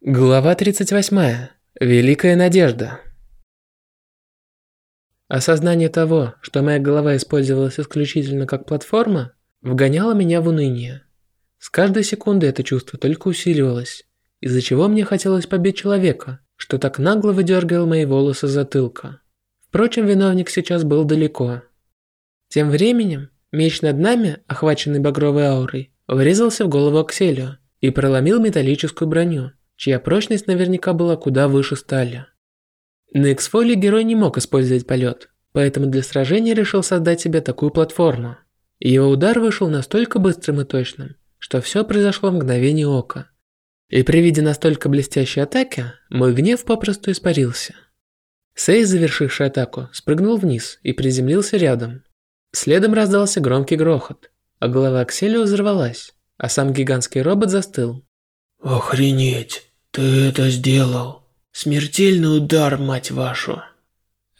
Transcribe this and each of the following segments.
Глава 38. Великая надежда. Осознание того, что моя голова использовалась исключительно как платформа, вгоняло меня в уныние. С каждой секундой это чувство только усиливалось, из-за чего мне хотелось побить человека, что так нагло выдергивал мои волосы с затылка. Впрочем, виновник сейчас был далеко. Тем временем, меч над нами, охваченный багровой аурой, врезался в голову Акселио и проломил металлическую броню чья прочность наверняка была куда выше стали. На Эксфоле герой не мог использовать полет, поэтому для сражения решил создать себе такую платформу. Его удар вышел настолько быстрым и точным, что все произошло в мгновение ока. И при виде настолько блестящей атаки, мой гнев попросту испарился. Сей, завершивший атаку, спрыгнул вниз и приземлился рядом. Следом раздался громкий грохот, а голова Акселио взорвалась, а сам гигантский робот застыл. «Охренеть! Ты это сделал! Смертельный удар, мать вашу!»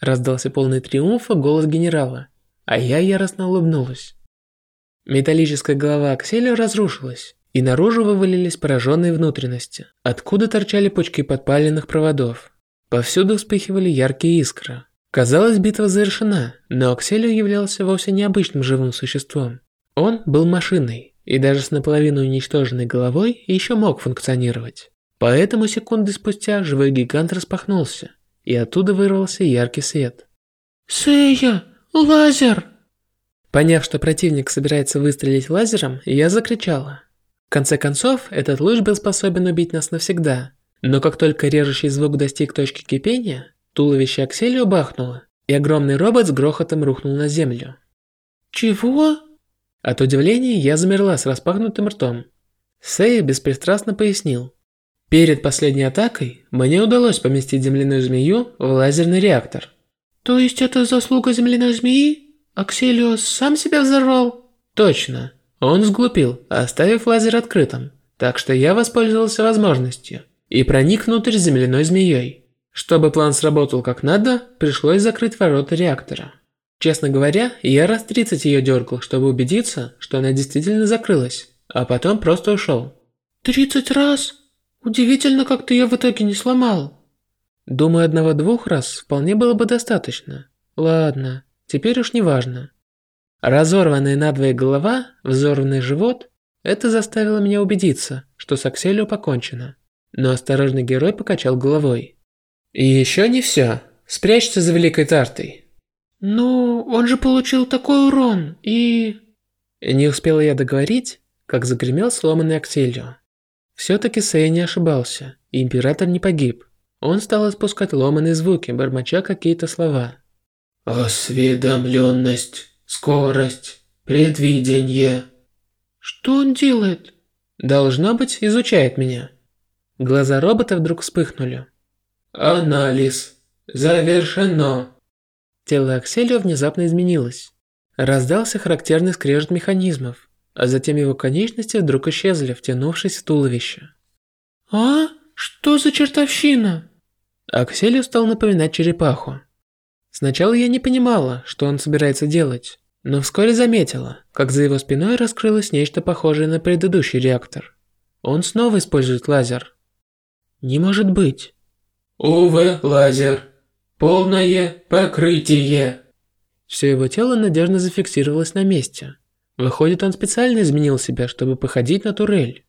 Раздался полный триумфа голос генерала, а я яростно улыбнулась. Металлическая голова Акселя разрушилась, и наружу вывалились пораженные внутренности, откуда торчали пучки подпаленных проводов. Повсюду вспыхивали яркие искры. Казалось, битва завершена, но Акселио являлся вовсе необычным живым существом. Он был машиной, и даже с наполовину уничтоженной головой еще мог функционировать. Поэтому секунды спустя живой гигант распахнулся, и оттуда вырвался яркий свет. «Сэя! Лазер!» Поняв, что противник собирается выстрелить лазером, я закричала. В конце концов, этот луч был способен убить нас навсегда. Но как только режущий звук достиг точки кипения, туловище Акселио бахнуло, и огромный робот с грохотом рухнул на землю. «Чего?» От удивления я замерла с распахнутым ртом. Сэй беспристрастно пояснил. Перед последней атакой мне удалось поместить земляную змею в лазерный реактор. То есть это заслуга земляной змеи? Акселиос сам себя взорвал? Точно. Он сглупил, оставив лазер открытым. Так что я воспользовался возможностью и проник внутрь земляной змеей. Чтобы план сработал как надо, пришлось закрыть ворота реактора. Честно говоря, я раз 30 ее дергал, чтобы убедиться, что она действительно закрылась, а потом просто ушел. «Тридцать раз? Удивительно, как ты ее в итоге не сломал». Думаю, одного-двух раз вполне было бы достаточно. Ладно, теперь уж не важно. Разорванная надвое голова, взорванный живот – это заставило меня убедиться, что с Акселио покончено. Но осторожный герой покачал головой. И еще не все. Спрячься за Великой Тартой. «Ну, он же получил такой урон, и...» Не успела я договорить, как загремел сломанный Акселио. Все-таки Сэй не ошибался, и Император не погиб. Он стал испускать ломаные звуки, бормоча какие-то слова. «Осведомленность, скорость, предвидение». «Что он делает?» «Должно быть, изучает меня». Глаза робота вдруг вспыхнули. «Анализ. Завершено». Тело Акселио внезапно изменилось. Раздался характерный скрежет механизмов, а затем его конечности вдруг исчезли, втянувшись в туловище. «А? Что за чертовщина?» Акселио стал напоминать черепаху. Сначала я не понимала, что он собирается делать, но вскоре заметила, как за его спиной раскрылось нечто похожее на предыдущий реактор. Он снова использует лазер. Не может быть. Увы, лазер. Полное покрытие. Все его тело надежно зафиксировалось на месте. Выходит, он специально изменил себя, чтобы походить на турель.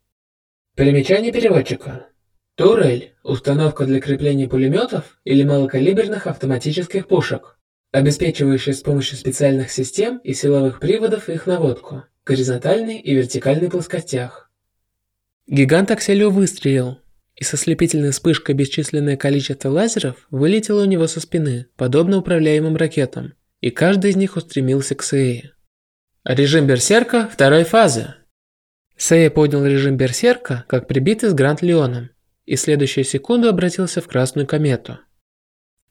Примечание переводчика. Турель – установка для крепления пулеметов или малокалиберных автоматических пушек, обеспечивающая с помощью специальных систем и силовых приводов их наводку в горизонтальной и вертикальной плоскостях. Гигант Акселио выстрелил, и со слепительной вспышкой бесчисленное количество лазеров вылетело у него со спины, подобно управляемым ракетам, и каждый из них устремился к Сее. Режим Берсерка второй фазы. Сея поднял режим Берсерка, как прибитый с Гранд Леоном, и следующую секунду обратился в красную комету.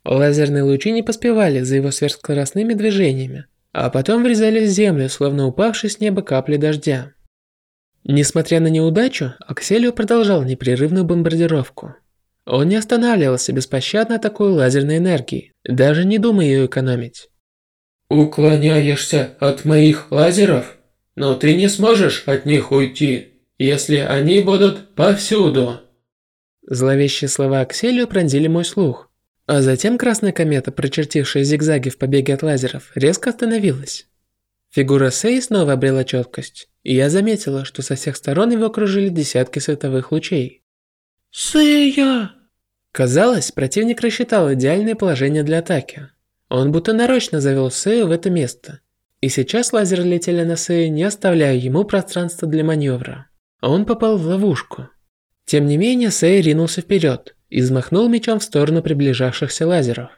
Лазерные лучи не поспевали за его сверхскоростными движениями, а потом врезались в землю, словно упавшие с неба капли дождя. Несмотря на неудачу, Акселио продолжал непрерывную бомбардировку. Он не останавливался беспощадно такой лазерной энергией, даже не думая ее экономить. «Уклоняешься от моих лазеров? Но ты не сможешь от них уйти, если они будут повсюду». Зловещие слова Акселио пронзили мой слух. А затем красная комета, прочертившая зигзаги в побеге от лазеров, резко остановилась. Фигура Сэй снова обрела четкость, и я заметила, что со всех сторон его окружили десятки световых лучей. «Сэя!» Казалось, противник рассчитал идеальное положение для атаки. Он будто нарочно завел Сэю в это место. И сейчас лазеры летели на Сэю, не оставляя ему пространства для маневра. Он попал в ловушку. Тем не менее, Сэй ринулся вперед и взмахнул мечом в сторону приближавшихся лазеров.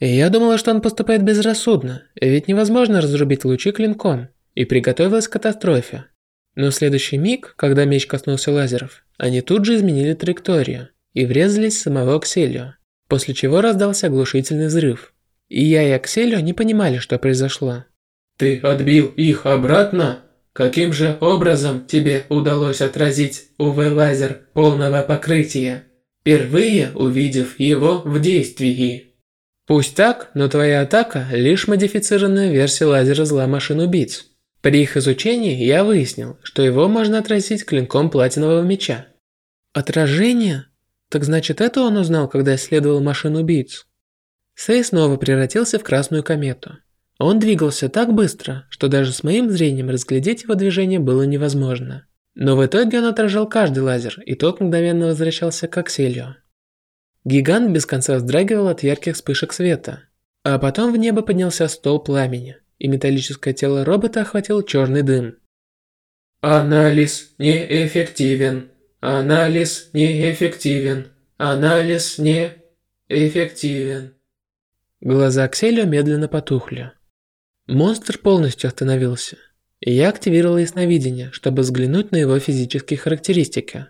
Я думала, что он поступает безрассудно, ведь невозможно разрубить лучи клинком, и приготовилась к катастрофе. Но в следующий миг, когда меч коснулся лазеров, они тут же изменили траекторию и врезались в самого Акселио, после чего раздался оглушительный взрыв. И я и Акселио не понимали, что произошло. «Ты отбил их обратно?» Каким же образом тебе удалось отразить УВ-лазер полного покрытия, впервые увидев его в действии? Пусть так, но твоя атака – лишь модифицированная версия лазера зла машин-убийц. При их изучении я выяснил, что его можно отразить клинком платинового меча. Отражение? Так значит, это он узнал, когда исследовал машин-убийц? Сей снова превратился в красную комету. Он двигался так быстро, что даже с моим зрением разглядеть его движение было невозможно. Но в итоге он отражал каждый лазер, и тот мгновенно возвращался к Акселио. Гигант без конца вздрагивал от ярких вспышек света. А потом в небо поднялся стол пламени, и металлическое тело робота охватил черный дым. Анализ неэффективен. Анализ неэффективен. Анализ неэффективен. Глаза Акселио медленно потухли. Монстр полностью остановился, и я активировал ясновидение, чтобы взглянуть на его физические характеристики.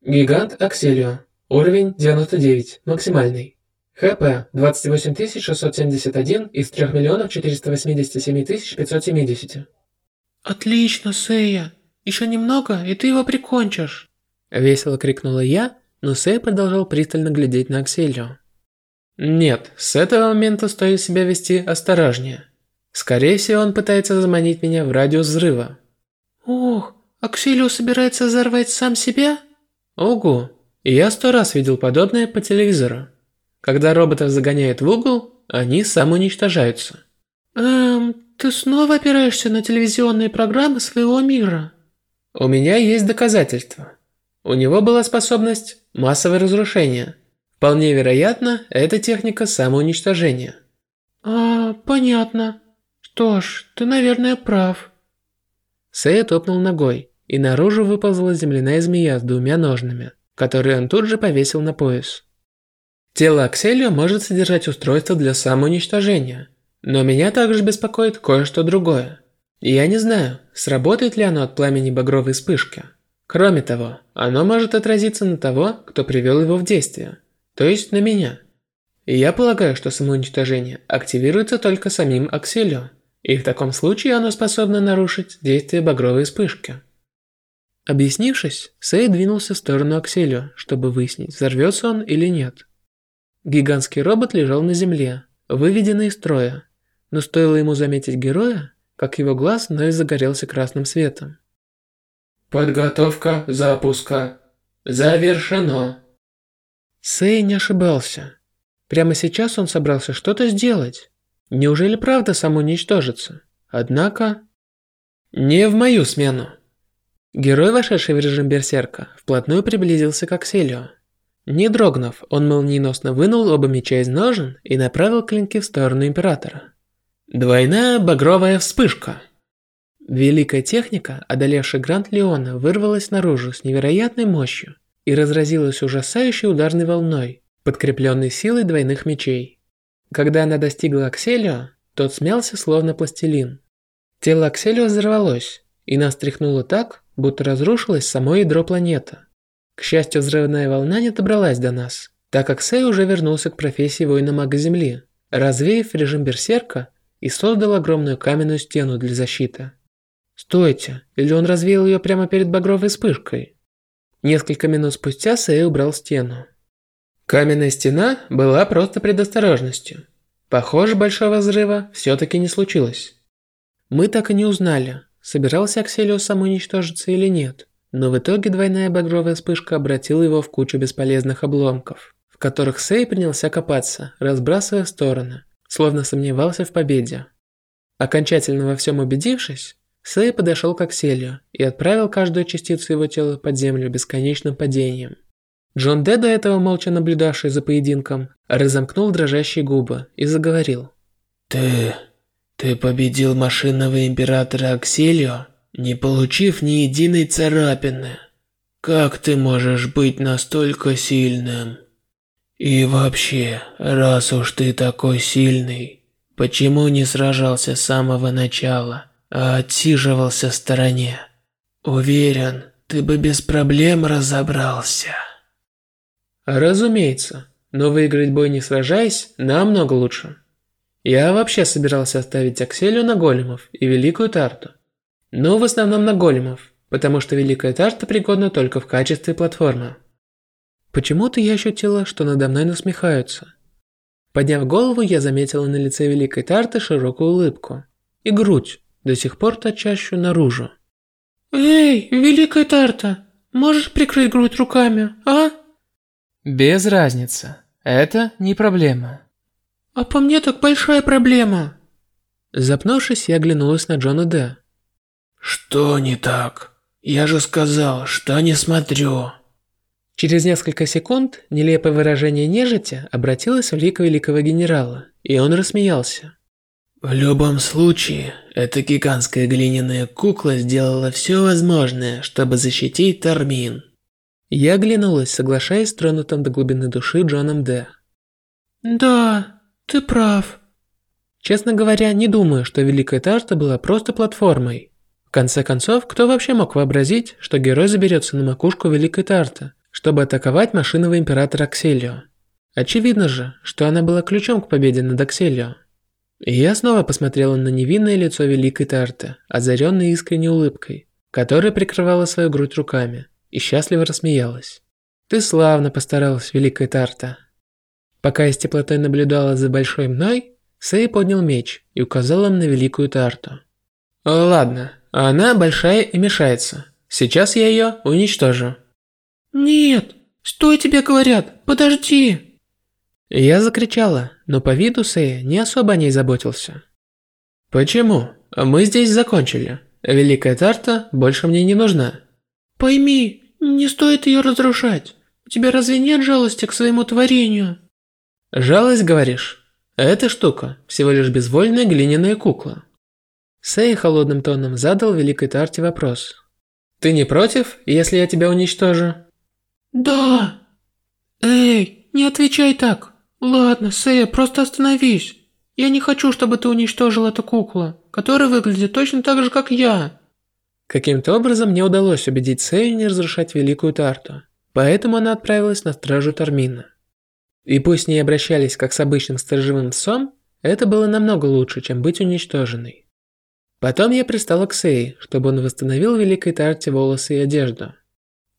Гигант Акселио. Уровень 99, максимальный. ХП 28671 из 3 миллионов 487 570. Отлично, Сэя. Еще немного, и ты его прикончишь. Весело крикнула я, но Сэй продолжал пристально глядеть на Акселио. Нет, с этого момента стоит себя вести осторожнее. Скорее всего, он пытается заманить меня в радиус взрыва. Ох, Аксилио собирается взорвать сам себя? Ого, и я сто раз видел подобное по телевизору. Когда роботов загоняют в угол, они самоуничтожаются. Эм, ты снова опираешься на телевизионные программы своего мира? У меня есть доказательства. У него была способность массовое разрушение. Вполне вероятно, это техника самоуничтожения. А, понятно. Что ж, ты, наверное, прав. Сэй топнул ногой, и наружу выползла земляная змея с двумя ножными, которые он тут же повесил на пояс. Тело Акселио может содержать устройство для самоуничтожения, но меня также беспокоит кое-что другое. Я не знаю, сработает ли оно от пламени багровой вспышки. Кроме того, оно может отразиться на того, кто привел его в действие, то есть на меня. Я полагаю, что самоуничтожение активируется только самим Акселио и в таком случае оно способно нарушить действие багровой вспышки. Объяснившись, Сэй двинулся в сторону Акселио, чтобы выяснить, взорвется он или нет. Гигантский робот лежал на земле, выведенный из строя, но стоило ему заметить героя, как его глаз вновь загорелся красным светом. Подготовка запуска. Завершено. Сэй не ошибался. Прямо сейчас он собрался что-то сделать. Неужели правда самоуничтожится? Однако... Не в мою смену. Герой, вошедший в режим берсерка, вплотную приблизился к Акселио. Не дрогнув, он молниеносно вынул оба меча из ножен и направил клинки в сторону Императора. Двойная багровая вспышка. Великая техника, одолевшая Гранд Леона, вырвалась наружу с невероятной мощью и разразилась ужасающей ударной волной, подкрепленной силой двойных мечей. Когда она достигла Акселио, тот смялся словно пластилин. Тело Акселио взорвалось, и нас тряхнуло так, будто разрушилось само ядро планеты. К счастью, взрывная волна не добралась до нас, так как Сэй уже вернулся к профессии воина-мага Земли, развеяв режим берсерка и создал огромную каменную стену для защиты. Стойте, или он развеял ее прямо перед багровой вспышкой? Несколько минут спустя Сэй убрал стену. Каменная стена была просто предосторожностью. Похоже, большого взрыва все-таки не случилось. Мы так и не узнали, собирался Акселио самоуничтожиться или нет. но в итоге двойная багровая вспышка обратила его в кучу бесполезных обломков, в которых Сэй принялся копаться, разбрасывая в стороны, словно сомневался в победе. Окончательно во всем убедившись, Сэй подошел к Акселию и отправил каждую частицу его тела под землю бесконечным падением. Джон Де, до этого молча наблюдавший за поединком, разомкнул дрожащие губы и заговорил. «Ты... ты победил машинного императора Акселио, не получив ни единой царапины. Как ты можешь быть настолько сильным? И вообще, раз уж ты такой сильный, почему не сражался с самого начала?» а отсиживался в стороне. Уверен, ты бы без проблем разобрался. Разумеется, но выиграть бой не сражаясь намного лучше. Я вообще собирался оставить Акселю на големов и Великую Тарту. Но в основном на големов, потому что Великая Тарта пригодна только в качестве платформы. Почему-то я ощутила, что надо мной насмехаются. Подняв голову, я заметила на лице Великой Тарты широкую улыбку. И грудь, до сих пор торчащую наружу. «Эй, Великая Тарта, можешь прикрыть грудь руками, а?» «Без разницы. Это не проблема». «А по мне так большая проблема». Запнувшись, я оглянулась на Джона Д. «Что не так? Я же сказал, что не смотрю». Через несколько секунд нелепое выражение нежити обратилось в лик великого генерала, и он рассмеялся. В любом случае, эта гигантская глиняная кукла сделала все возможное, чтобы защитить Тармин. Я оглянулась, соглашаясь с тронутым до глубины души Джоном Д. Да, ты прав. Честно говоря, не думаю, что Великая Тарта была просто платформой. В конце концов, кто вообще мог вообразить, что герой заберется на макушку Великой Тарты, чтобы атаковать машинного императора Акселио? Очевидно же, что она была ключом к победе над Акселио. И я снова посмотрела на невинное лицо Великой Тарты, озаренной искренней улыбкой, которая прикрывала свою грудь руками, и счастливо рассмеялась. «Ты славно постаралась, Великая Тарта». Пока я с теплотой наблюдала за большой мной, Сэй поднял меч и указал им на Великую Тарту. «Ладно, она большая и мешается. Сейчас я ее уничтожу». «Нет, что тебе говорят? Подожди!» Я закричала, но по виду Сэя не особо о ней заботился. «Почему? Мы здесь закончили. Великая Тарта больше мне не нужна». «Пойми, не стоит ее разрушать. У тебя разве нет жалости к своему творению?» «Жалость, говоришь? Эта штука всего лишь безвольная глиняная кукла». Сэй холодным тоном задал Великой Тарте вопрос. «Ты не против, если я тебя уничтожу?» «Да». «Эй, не отвечай так. «Ладно, Сэя, просто остановись. Я не хочу, чтобы ты уничтожил эту куклу, которая выглядит точно так же, как я». Каким-то образом мне удалось убедить Сэю не разрушать Великую Тарту, поэтому она отправилась на стражу Тармина. И пусть с ней обращались как с обычным сторожевым псом, это было намного лучше, чем быть уничтоженной. Потом я пристала к Сэй, чтобы он восстановил Великой Тарте волосы и одежду.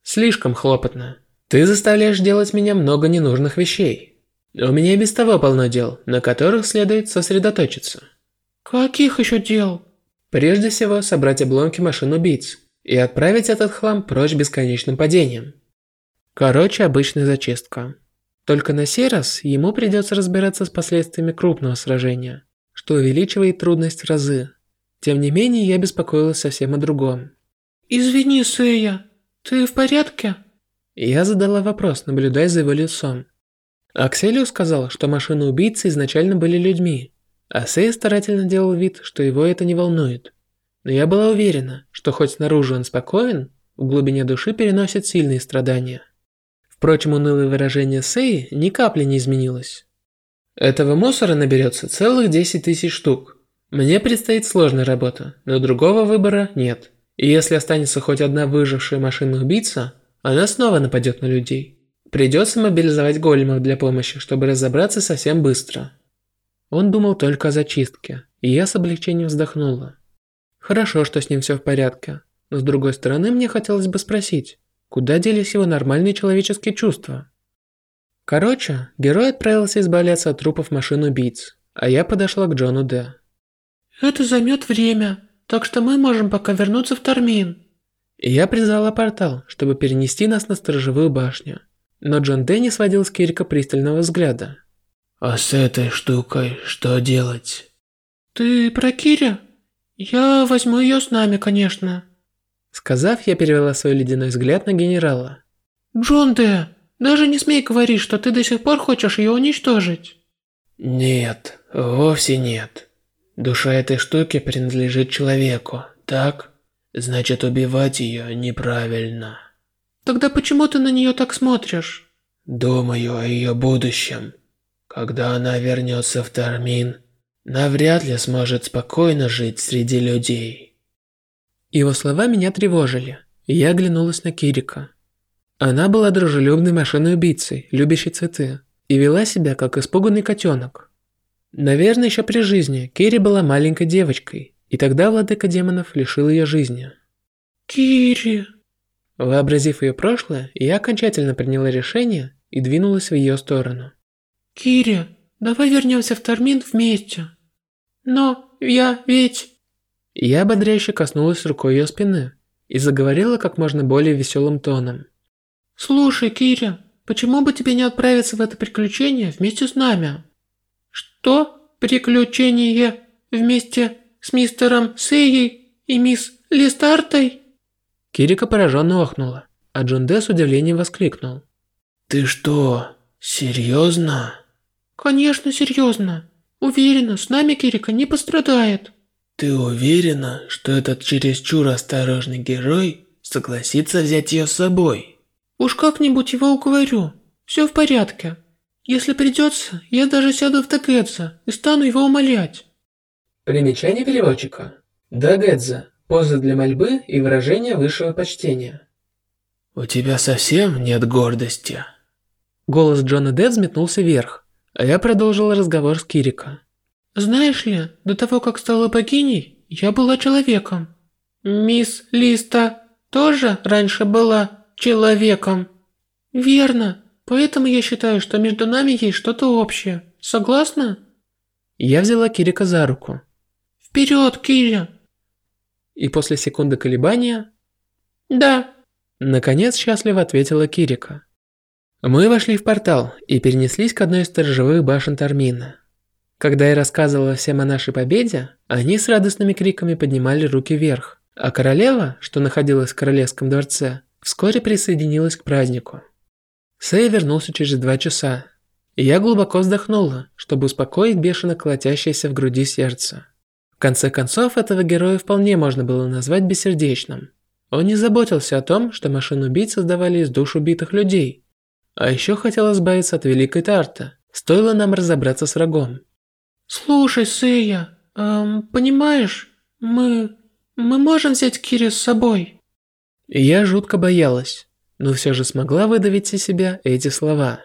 Слишком хлопотно. Ты заставляешь делать меня много ненужных вещей. У меня и без того полно дел, на которых следует сосредоточиться. Каких еще дел? Прежде всего, собрать обломки машин убийц и отправить этот хлам прочь бесконечным падением. Короче, обычная зачистка. Только на сей раз ему придется разбираться с последствиями крупного сражения, что увеличивает трудность в разы. Тем не менее, я беспокоилась совсем о другом. «Извини, Сэя, ты в порядке?» Я задала вопрос, наблюдая за его лицом. Акселио сказал, что машины-убийцы изначально были людьми, а Сэй старательно делал вид, что его это не волнует. Но я была уверена, что хоть снаружи он спокоен, в глубине души переносит сильные страдания. Впрочем, унылое выражение Сэй ни капли не изменилось. Этого мусора наберется целых 10 тысяч штук. Мне предстоит сложная работа, но другого выбора нет. И если останется хоть одна выжившая машина-убийца, она снова нападет на людей. Придется мобилизовать големов для помощи, чтобы разобраться совсем быстро. Он думал только о зачистке, и я с облегчением вздохнула. Хорошо, что с ним все в порядке, но с другой стороны мне хотелось бы спросить, куда делись его нормальные человеческие чувства? Короче, герой отправился избавляться от трупов машин-убийц, а я подошла к Джону Д. «Это займет время, так что мы можем пока вернуться в Тармин». Я призвала портал, чтобы перенести нас на сторожевую башню. Но Джон Дэ не сводил с Кирика пристального взгляда. «А с этой штукой что делать?» «Ты про Киря? Я возьму ее с нами, конечно». Сказав, я перевела свой ледяной взгляд на генерала. «Джон Дэ, даже не смей говорить, что ты до сих пор хочешь ее уничтожить». «Нет, вовсе нет. Душа этой штуки принадлежит человеку, так? Значит, убивать ее неправильно». Тогда почему ты на нее так смотришь? Думаю о ее будущем. Когда она вернется в Тармин, навряд ли сможет спокойно жить среди людей. Его слова меня тревожили, и я оглянулась на Кирика. Она была дружелюбной машиной-убийцей, любящей цветы, и вела себя как испуганный котенок. Наверное, еще при жизни Кири была маленькой девочкой, и тогда владыка демонов лишил ее жизни. Кири... Вообразив ее прошлое, я окончательно приняла решение и двинулась в ее сторону. Кири, давай вернемся в Тармин вместе. Но я ведь... Я ободряюще коснулась рукой ее спины и заговорила как можно более веселым тоном. Слушай, Кири, почему бы тебе не отправиться в это приключение вместе с нами? Что? Приключение вместе с мистером Сеей и мисс Листартой? Кирика пораженно охнула, а Джон Дэ с удивлением воскликнул. «Ты что, серьезно?» «Конечно, серьезно. Уверена, с нами Кирика не пострадает». «Ты уверена, что этот чересчур осторожный герой согласится взять ее с собой?» «Уж как-нибудь его уговорю. Все в порядке. Если придется, я даже сяду в Дагедза и стану его умолять». Примечание переводчика. Дагедза Поза для мольбы и выражения высшего почтения. «У тебя совсем нет гордости?» Голос Джона Дэ взметнулся вверх, а я продолжил разговор с Кирико. «Знаешь ли, до того, как стала богиней, я была человеком. Мисс Листа тоже раньше была человеком. Верно, поэтому я считаю, что между нами есть что-то общее. Согласна?» Я взяла Кирика за руку. «Вперед, Киря! И после секунды колебания... «Да». Наконец счастливо ответила Кирика. Мы вошли в портал и перенеслись к одной из сторожевых башен Тармина. Когда я рассказывала всем о нашей победе, они с радостными криками поднимали руки вверх, а королева, что находилась в королевском дворце, вскоре присоединилась к празднику. Сэй вернулся через два часа, и я глубоко вздохнула, чтобы успокоить бешено колотящееся в груди сердце. В конце концов, этого героя вполне можно было назвать бессердечным. Он не заботился о том, что машины-убийц создавали из душ убитых людей. А еще хотел избавиться от Великой Тарта. Стоило нам разобраться с врагом. «Слушай, Сэя, эм, понимаешь, мы... мы можем взять Кири с собой?» я жутко боялась, но все же смогла выдавить из себя эти слова.